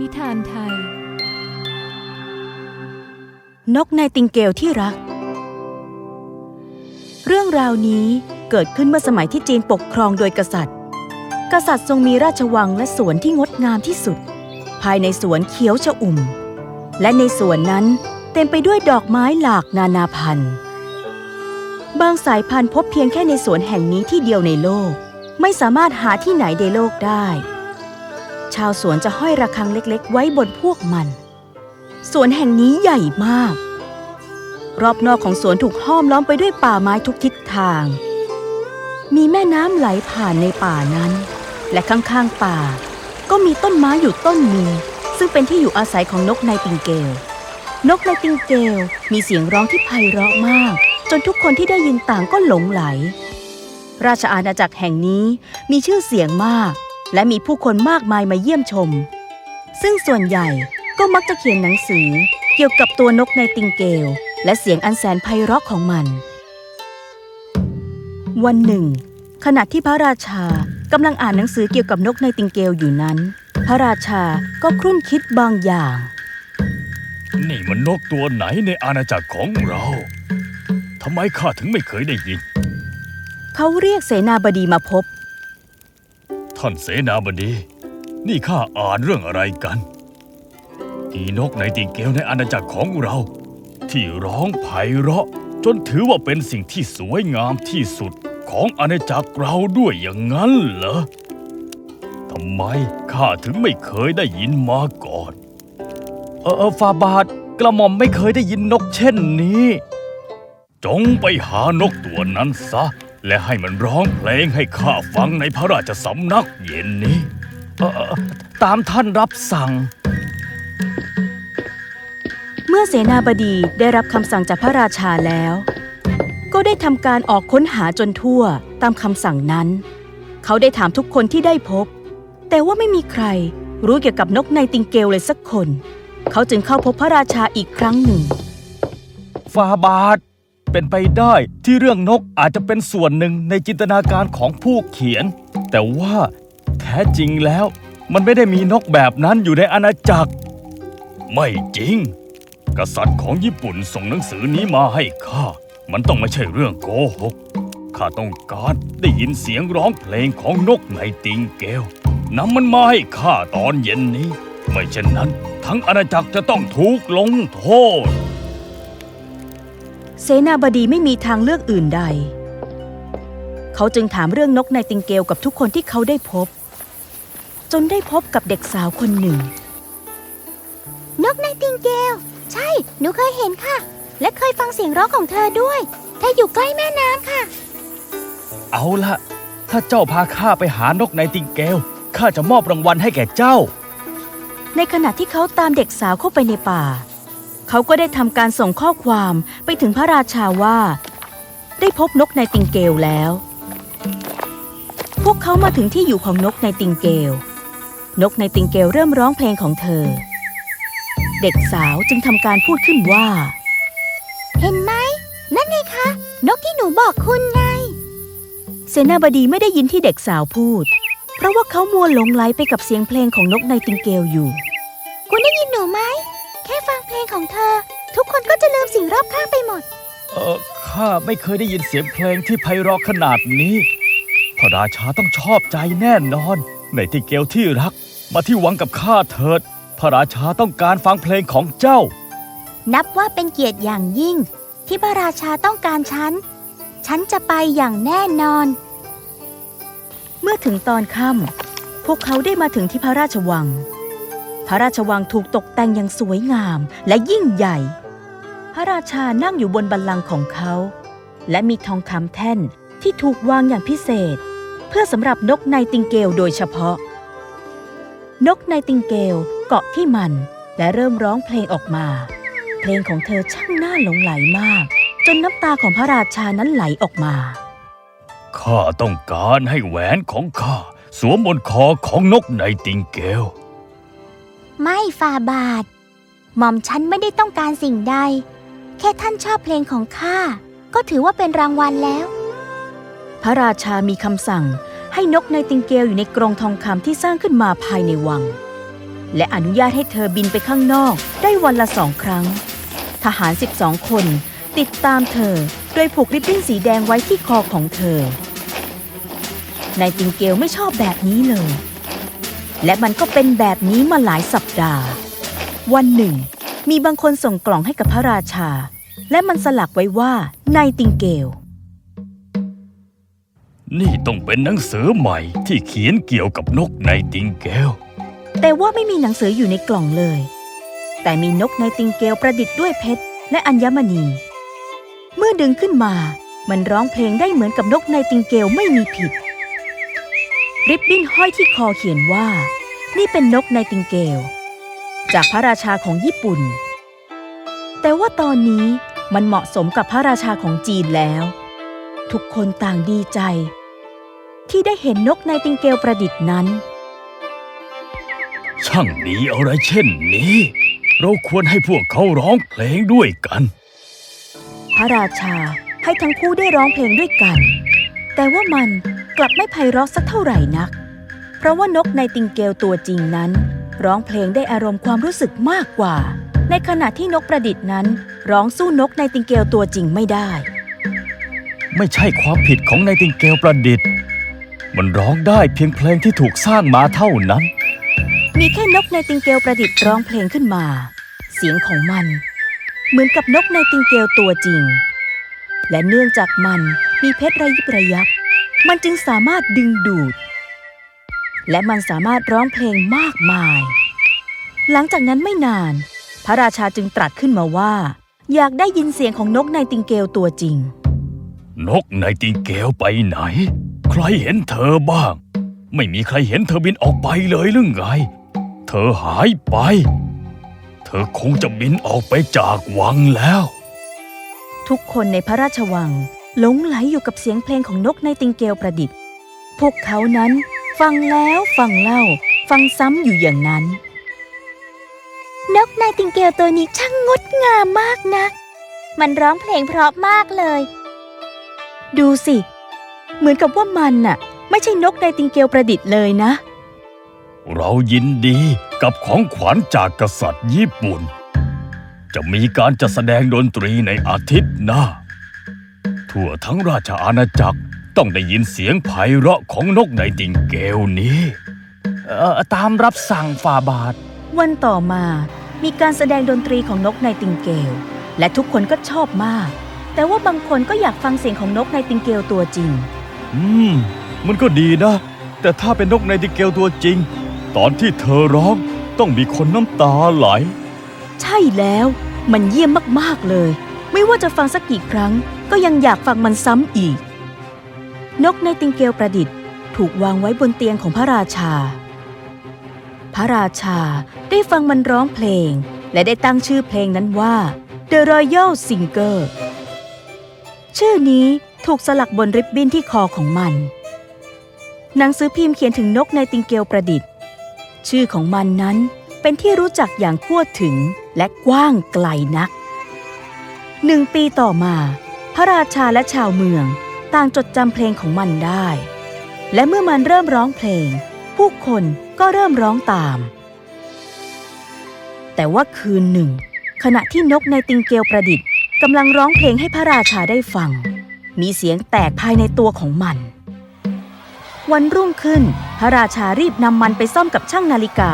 นิทานไทย นกไนติงเกลที่รัก เรื่องราวนี้เกิดขึ้นเมื่อสมัยที่จีนปกครองโดยกษัตริย์ กษัตริย์ทรงมีราชวังและสวนที่งดงามที่สุด ภายในสวนเขียวชอุ่ม และในสวนนั้นเต็มไปด้วยดอกไม้หลากนานาพันธุ์ บางสายพันธุ์พบเพียงแค่ในสวนแห่งนี้ที่เดียวในโลก ไม่สามารถหาที่ไหนในโลกได้ ชาวสวนจะห้อยระฆังเล็กๆ ไว้บนพวกมัน สวนแห่งนี้ใหญ่มาก รอบนอกของสวนถูกห้อมล้อมไปด้วยป่าไม้ทุกทิศทาง มีแม่น้ำไหลผ่านในป่านั้น และข้างๆป่า ก็มีต้นไม้อยู่ต้นหนึ่งซึ่งเป็นที่อยู่อาศัยของนกไนติงเกล นกไนติงเกลมีเสียงร้องที่ไพเราะมาก จนทุกคนที่ได้ยินต่างก็หลงไหล ราชอาณาจักรแห่งนี้มีชื่อเสียงมาก และมีผู้คนมากมายมาเยี่ยมชม ซึ่งส่วนใหญ่ก็มักจะเขียนหนังสือเกี่ยวกับตัวนกไนติงเกล และเสียงอันแสนไพเราะของมัน วันหนึ่ง ขณะที่พระราชากำลังอ่านหนังสือเกี่ยวกับนกไนติงเกลอยู่นั้น พระราชาก็ครุ่นคิดบางอย่าง นี่มันนกตัวไหนในอาณาจักรของเราทำไมข้าถึงไม่เคยได้ยิน เขาเรียกเสนาบดีมาพบ ท่านเสนาบดี นี่ข้าอ่านเรื่องอะไรกัน อีนกในติงเกลในอาณาจักรของเรา ที่ร้องไพเราะ จนถือว่าเป็นสิ่งที่สวยงามที่สุดของอาณาจักรเราด้วยอย่างนั้นเหรอทำไมข้าถึงไม่เคยได้ยินมาก่อน เออเออฟาบาทกระหม่อมไม่เคยได้ยินนกเช่นนี้ จงไปหานกตัวนั้นซะ และให้มันร้องเพลงให้ข้าฟังในพระราชสำนักเย็นนี้เออเออตามท่านรับสั่ง เมื่อเสนาบดีได้รับคำสั่งจากพระราชาแล้ว ก็ได้ทำการออกค้นหาจนทั่วตามคำสั่งนั้น เขาได้ถามทุกคนที่ได้พบ แต่ว่าไม่มีใครรู้เกี่ยวกับนกไนติงเกลเลยสักคน เขาจึงเข้าพบพระราชาอีกครั้งหนึ่งฟาบาท เป็นไปได้ที่เรื่องนกอาจจะเป็นส่วนหนึ่งในจินตนาการของผู้เขียน แต่ว่าแท้จริงแล้วมันไม่ได้มีนกแบบนั้นอยู่ในอาณาจักร ไม่จริง กษัตริย์ของญี่ปุ่นส่งหนังสือนี้มาให้ข้า มันต้องไม่ใช่เรื่องโกหก ข้าต้องการได้ยินเสียงร้องเพลงของนกไนติงเกลนำมันมาให้ข้าตอนเย็นนี้ ไม่เช่นนั้น ทั้งอาณาจักรจะต้องถูกลงโทษ เสนาบดีไม่มีทางเลือกอื่นใด เขาจึงถามเรื่องนกไนติงเกลกับทุกคนที่เขาได้พบ จนได้พบกับเด็กสาวคนหนึ่ง นกไนติงเกล ใช่ หนูเคยเห็นค่ะ และเคยฟังเสียงร้องของเธอด้วย เธออยู่ใกล้แม่น้ำค่ะ เอาละถ้าเจ้าพาข้าไปหานกไนติงเกลข้าจะมอบรางวัลให้แก่เจ้า ในขณะที่เขาตามเด็กสาวเข้าไปในป่า เขาก็ได้ทำการส่งข้อความไปถึงพระราชาว่า ได้พบนกไนติงเกลแล้ว พวกเขามาถึงที่อยู่ของนกไนติงเกล นกไนติงเกลเริ่มร้องเพลงของเธอ เด็กสาวจึงทำการพูดขึ้นว่า เห็นไหม นั่นไงคะ นกที่หนูบอกคุณไง เสนาบดีไม่ได้ยินที่เด็กสาวพูด เพราะว่าเขามัวหลงไหลไปกับเสียงเพลงของนกไนติงเกลอยู่ งเพลงของเธอ ทุกคนก็จะลืมสิ่งรอบข้างไปหมด เออข้าไม่เคยได้ยินเสียงเพลงที่ไพเราะขนาดนี้พระราชาต้องชอบใจแน่นอนไนติงเกลที่รัก มาที่วังกับข้าเถิด พระราชาต้องการฟังเพลงของเจ้า นับว่าเป็นเกียรติอย่างยิ่ง ที่พระราชาต้องการฉัน ฉันจะไปอย่างแน่นอน เมื่อถึงตอนค่ำพวกเขาได้มาถึงที่พระราชวัง พระราชวังถูกตกแต่งอย่างสวยงามและยิ่งใหญ่ พระราชานั่งอยู่บนบัลลังก์ของเขา และมีทองคำแท่นที่ถูกวางอย่างพิเศษ เพื่อสำหรับนกไนติงเกลโดยเฉพาะ นกไนติงเกลเกาะที่มันและเริ่มร้องเพลงออกมา เพลงของเธอช่างน่าหลงไหลมาก จนน้ำตาของพระราชานั้นไหลออกมาข้าต้องการให้แหวนของข้า สวมบนคอของนกไนติงเกล ไม่ฟาบาท หม่อมฉันไม่ได้ต้องการสิ่งใด แค่ท่านชอบเพลงของข้า ก็ถือว่าเป็นรางวัลแล้ว พระราชามีคำสั่งให้นกไนติงเกลอยู่ในกรงทองคำที่สร้างขึ้นมาภายในวัง และอนุญาตให้เธอบินไปข้างนอกได้วันละสองครั้ง ทหาร 12 คนติดตามเธอ โดยผูกริบบิ้นสีแดงไว้ที่คอของเธอนายติงเกลไม่ชอบแบบนี้เลย และมันก็เป็นแบบนี้มาหลายสัปดาห์ วันหนึ่ง มีบางคนส่งกล่องให้กับพระราชา และมันสลักไว้ว่านายติงเกล นี่ต้องเป็นหนังสือใหม่ที่เขียนเกี่ยวกับนกไนติงเกล แต่ว่าไม่มีหนังสืออยู่ในกล่องเลย แต่มีนกไนติงเกลประดิษฐ์ด้วยเพชรและอัญมณี เมื่อดึงขึ้นมา มันร้องเพลงได้เหมือนกับนกไนติงเกลไม่มีผิด ริบบิ้นห้อยที่คอเขียนว่า นี่เป็นนกไนติงเกล จากพระราชาของญี่ปุ่น แต่ว่าตอนนี้มันเหมาะสมกับพระราชาของจีนแล้ว ทุกคนต่างดีใจ ที่ได้เห็นนกไนติงเกลประดิษฐ์นั้น ช่างดีอะไรเช่นนี้ เราควรให้พวกเขาร้องเพลงด้วยกัน พระราชาให้ทั้งคู่ได้ร้องเพลงด้วยกัน แต่ว่ามันก ลับไม่ไพเราะสักเท่าไหร่นัก เพราะว่านกในติงเกลตัวจริงนั้น ร้องเพลงได้อารมณ์ความรู้สึกมากกว่า ในขณะที่นกประดิษฐ์นั้น ร้องสู้นกในติงเกลตัวจริงไม่ได้ ไม่ใช่ความผิดของไนติงเกลประดิษฐ์ มันร้องได้เพียงเพลงที่ถูกสร้างมาเท่านั้น มีแค่นกในติงเกลประดิษฐ์ร้องเพลงขึ้นมา เสียงของมัน เหมือนกับนกในติงเกลตัวจริง และเนื่องจากมันมีเพชรระยิบระยับ มันจึงสามารถดึงดูด และมันสามารถร้องเพลงมากมาย หลังจากนั้นไม่นาน พระราชาจึงตรัสขึ้นมาว่า อยากได้ยินเสียงของนกในติงเกลตัวจริง นกไนติงเกลไปไหน ใครเห็นเธอบ้าง ไม่มีใครเห็นเธอบินออกไปเลยหรือไง เธอหายไป เธอคงจะบินออกไปจากวังแล้ว ทุกคนในพระราชวัง หลงไหลอยู่กับเสียงเพลงของนกในติงเกลประดิษฐ์ พวกเขานั้นฟังแล้วฟังเล่า ฟังซ้ำอยู่อย่างนั้น นกไนติงเกลตัวนี้ช่างงดงามมากนะมันร้องเพลงเพราะมากเลย ดูสิ เหมือนกับว่ามันน่ะ ไม่ใช่นกในติงเกลประดิษฐ์เลยนะ เรายินดีกับของขวัญจากกษัตริย์ญี่ปุ่น จะมีการจัดแสดงดนตรีในอาทิตย์หน้า ทั่วทั้งราชอาณาจักร ต้องได้ยินเสียงไพเราะของนกไนติงเกลนี้ เอ่อตามรับสั่งฝ่าบาท วันต่อมามีการแสดงดนตรีของนกในติงเกล และทุกคนก็ชอบมาก แต่ว่าบางคนก็อยากฟังเสียงของนกในติงเกลตัวจริง อืม มันก็ดีนะ แต่ถ้าเป็นนกไนติงเกลตัวจริง ตอนที่เธอร้องต้องมีคนน้ำตาไหล ใช่แล้ว มันเยี่ยมมากๆเลย ไม่ว่าจะฟังสักกี่ครั้ง ก็ยังอยากฟังมันซ้ำอีก นกในติงเกลประดิษฐ์ ถูกวางไว้บนเตียงของพระราชา พระราชาได้ฟังมันร้องเพลง และได้ตั้งชื่อเพลงนั้นว่า The Royal Singer ชื่อนี้ถูกสลักบนริบบิ้นที่คอของมัน หนังสือพิมพ์เขียนถึงนกในติงเกลประดิษฐ์ ชื่อของมันนั้นเป็นที่รู้จักอย่างทั่วถึงและกว้างไกลนัก หนึ่งปีต่อมา พระราชาและชาวเมืองต่างจดจำเพลงของมันได้ และเมื่อมันเริ่มร้องเพลง ผู้คนก็เริ่มร้องตาม แต่ว่าคืนหนึ่ง ขณะที่นกในติงเกลประดิษฐ์กำลังร้องเพลงให้พระราชาได้ฟัง มีเสียงแตกภายในตัวของมัน วันรุ่งขึ้น พระราชารีบนำมันไปซ่อมกับช่างนาฬิกา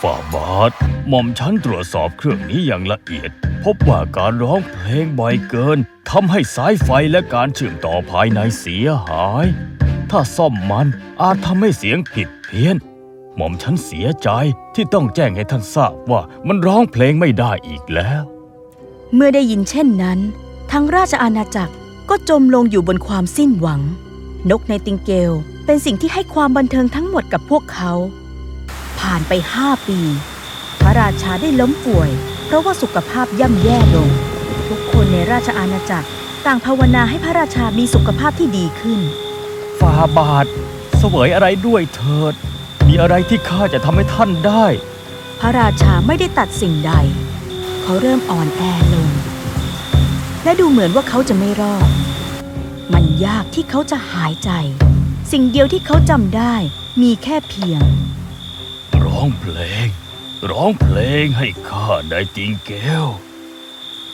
ฝ่าบาทหม่อมฉันตรวจสอบเครื่องนี้อย่างละเอียด บว่าการร้องเพลงบ่อยเกินทำให้สายไฟและการเชื่อมต่อภายในเสียหาย ถ้าซ่อมมันอาจทำให้เสียงผิดเพี้ยน หม่อมฉันเสียใจที่ต้องแจ้งให้ท่านทราบว่ามันร้องเพลงไม่ได้อีกแล้ว เมื่อได้ยินเช่นนั้น ทั้งราชอาณาจักรก็จมลงอยู่บนความสิ้นหวัง นกในติงเกลเป็นสิ่งที่ให้ความบันเทิงทั้งหมดกับพวกเขา ผ่านไปห้าปี พระราชาได้ล้มป่วย เพราะว่าสุขภาพย่ำแย่ลง ทุกคนในราชอาณาจักรต่างภาวนาให้พระราชามีสุขภาพที่ดีขึ้นฝ่าบาทเสวยอะไรด้วยเถิด มีอะไรที่ข้าจะทำให้ท่านได้ พระราชาไม่ได้ตัดสิ่งใด เขาเริ่มอ่อนแอลง และดูเหมือนว่าเขาจะไม่รอด มันยากที่เขาจะหายใจ สิ่งเดียวที่เขาจำได้มีแค่เพียง ร้องเพลง ร้องเพลงให้ข้าได้ติงเกล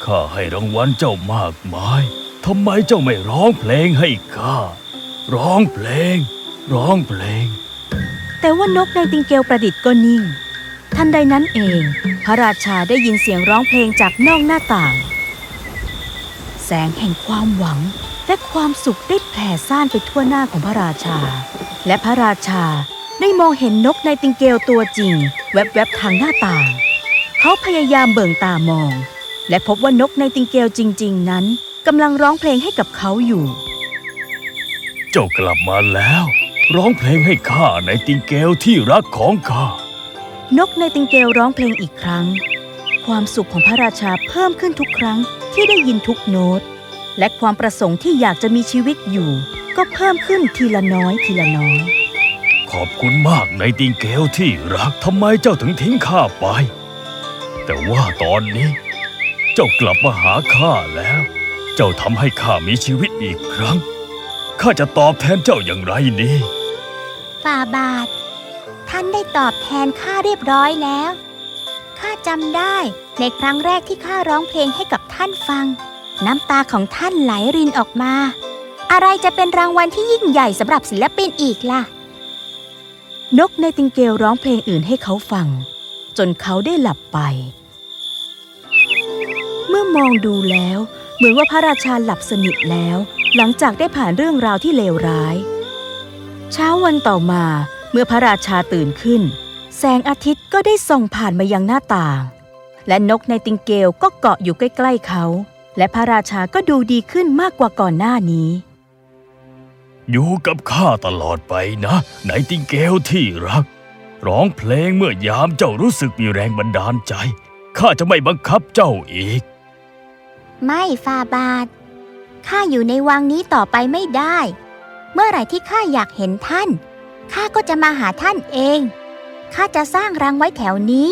ข้าให้รางวัลเจ้ามากมาย ทำไมเจ้าไม่ร้องเพลงให้ข้า ร้องเพลง ร้องเพลง แต่ว่านกในติงเกลประดิษฐ์ก็นิ่ง ทันใดนั้นเอง พระราชาได้ยินเสียงร้องเพลงจากนอกหน้าต่าง แสงแห่งความหวังและความสุขได้แผ่ซ่านไปทั่วหน้าของพระราชา และพระราชา ได้มองเห็นนกในติงเกลตัวจริง แวบๆทางหน้าต่าง เขาพยายามเบิ่งตามอง และพบว่านกในติงเกลจริง ๆ นั้นกำลังร้องเพลงให้กับเขาอยู่ เจ้ากลับมาแล้ว ร้องเพลงให้ข้าในติงเกลที่รักของข้า นกในติงเกลร้องเพลงอีกครั้ง ความสุขของพระราชาเพิ่มขึ้นทุกครั้งที่ได้ยินทุกโน้ต และความประสงค์ที่อยากจะมีชีวิตอยู่ ก็เพิ่มขึ้นทีละน้อยทีละน้อย ขอบคุณมากในติงเกลที่รักทำไมเจ้าถึงทิ้งข้าไป แต่ว่าตอนนี้ เจ้ากลับมาหาข้าแล้ว เจ้าทำให้ข้ามีชีวิตอีกครั้งข้าจะตอบแทนเจ้าอย่างไรดีฝ่าบาท ท่านได้ตอบแทนข้าเรียบร้อยแล้วข้าจำได้ในครั้งแรกที่ข้าร้องเพลงให้กับท่านฟัง น้ำตาของท่านไหลรินออกมา อะไรจะเป็นรางวัลที่ยิ่งใหญ่สำหรับศิลปินอีกล่ะ นกในติงเกลร้องเพลงอื่นให้เขาฟัง จนเขาได้หลับไป เมื่อมองดูแล้ว เหมือนว่าพระราชาหลับสนิทแล้ว หลังจากได้ผ่านเรื่องราวที่เลวร้าย เช้าวันต่อมาเมื่อพระราชาตื่นขึ้น แสงอาทิตย์ก็ได้ส่องผ่านมายังหน้าต่าง และนกในติงเกลก็เกาะอยู่ใกล้ๆเขา และพระราชาก็ดูดีขึ้นมากกว่าก่อนหน้านี้ อยู่กับข้าตลอดไปนะในติงเกลที่รัก ร้องเพลงเมื่อยามเจ้ารู้สึกมีแรงบันดาลใจ ข้าจะไม่บังคับเจ้าอีก ไม่ฝ่าบาทข้าอยู่ในวังนี้ต่อไปไม่ได้ เมื่อไหร่ที่ข้าอยากเห็นท่าน ข้าก็จะมาหาท่านเอง ข้าจะสร้างรังไว้แถวนี้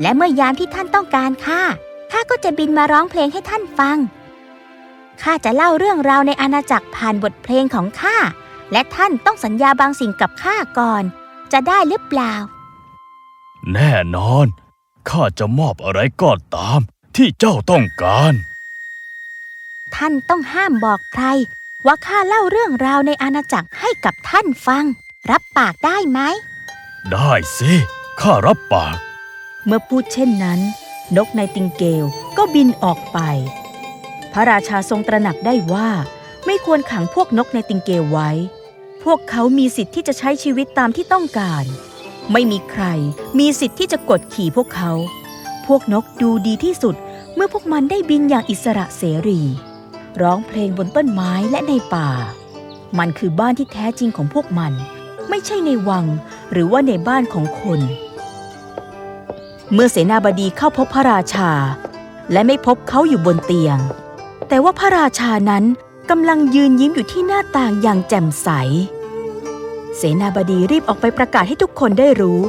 และเมื่อยามที่ท่านต้องการข้า ข้าก็จะบินมาร้องเพลงให้ท่านฟัง ข้าจะเล่าเรื่องราวในอาณาจักรผ่านบทเพลงของข้า และท่านต้องสัญญาบางสิ่งกับข้าก่อน จะได้หรือเปล่า แน่นอน ข้าจะมอบอะไรก็ตาม ที่เจ้าต้องการ ท่านต้องห้ามบอกใคร ว่าข้าเล่าเรื่องราวในอาณาจักรให้กับท่านฟัง รับปากได้ไหม ได้สิ ข้ารับปาก เมื่อพูดเช่นนั้น นกในติงเกลก็บินออกไปพ ระราชาทรงตระหนักได้ว่าไม่ควรขังพวกนกในติงเกไว้ พวกเขามีสิทธิ์ที่จะใช้ชีวิตตามที่ต้องการ ไม่มีใครมีสิทธิ์ที่จะกดขี่พวกเขา พวกนกดูดีที่สุดเมื่อพวกมันได้บินอย่างอิสระเสรี ร้องเพลงบนต้นไม้และในป่า มันคือบ้านที่แท้จริงของพวกมัน ไม่ใช่ในวังหรือว่าในบ้านของคน เมื่อเสนาบดีเข้าพบพระราชา และไม่พบเขาอยู่บนเตียง แต่ว่าพระราชานั้นกำลังยืนยิ้มอยู่ที่หน้าต่างอย่างแจ่มใส เสนาบดีรีบออกไปประกาศให้ทุกคนได้รู้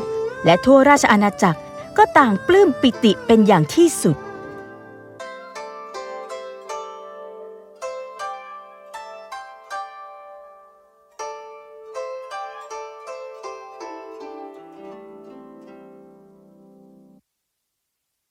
และทั่วราชอาณาจักรก็ต่างปลื้มปิติเป็นอย่างที่สุด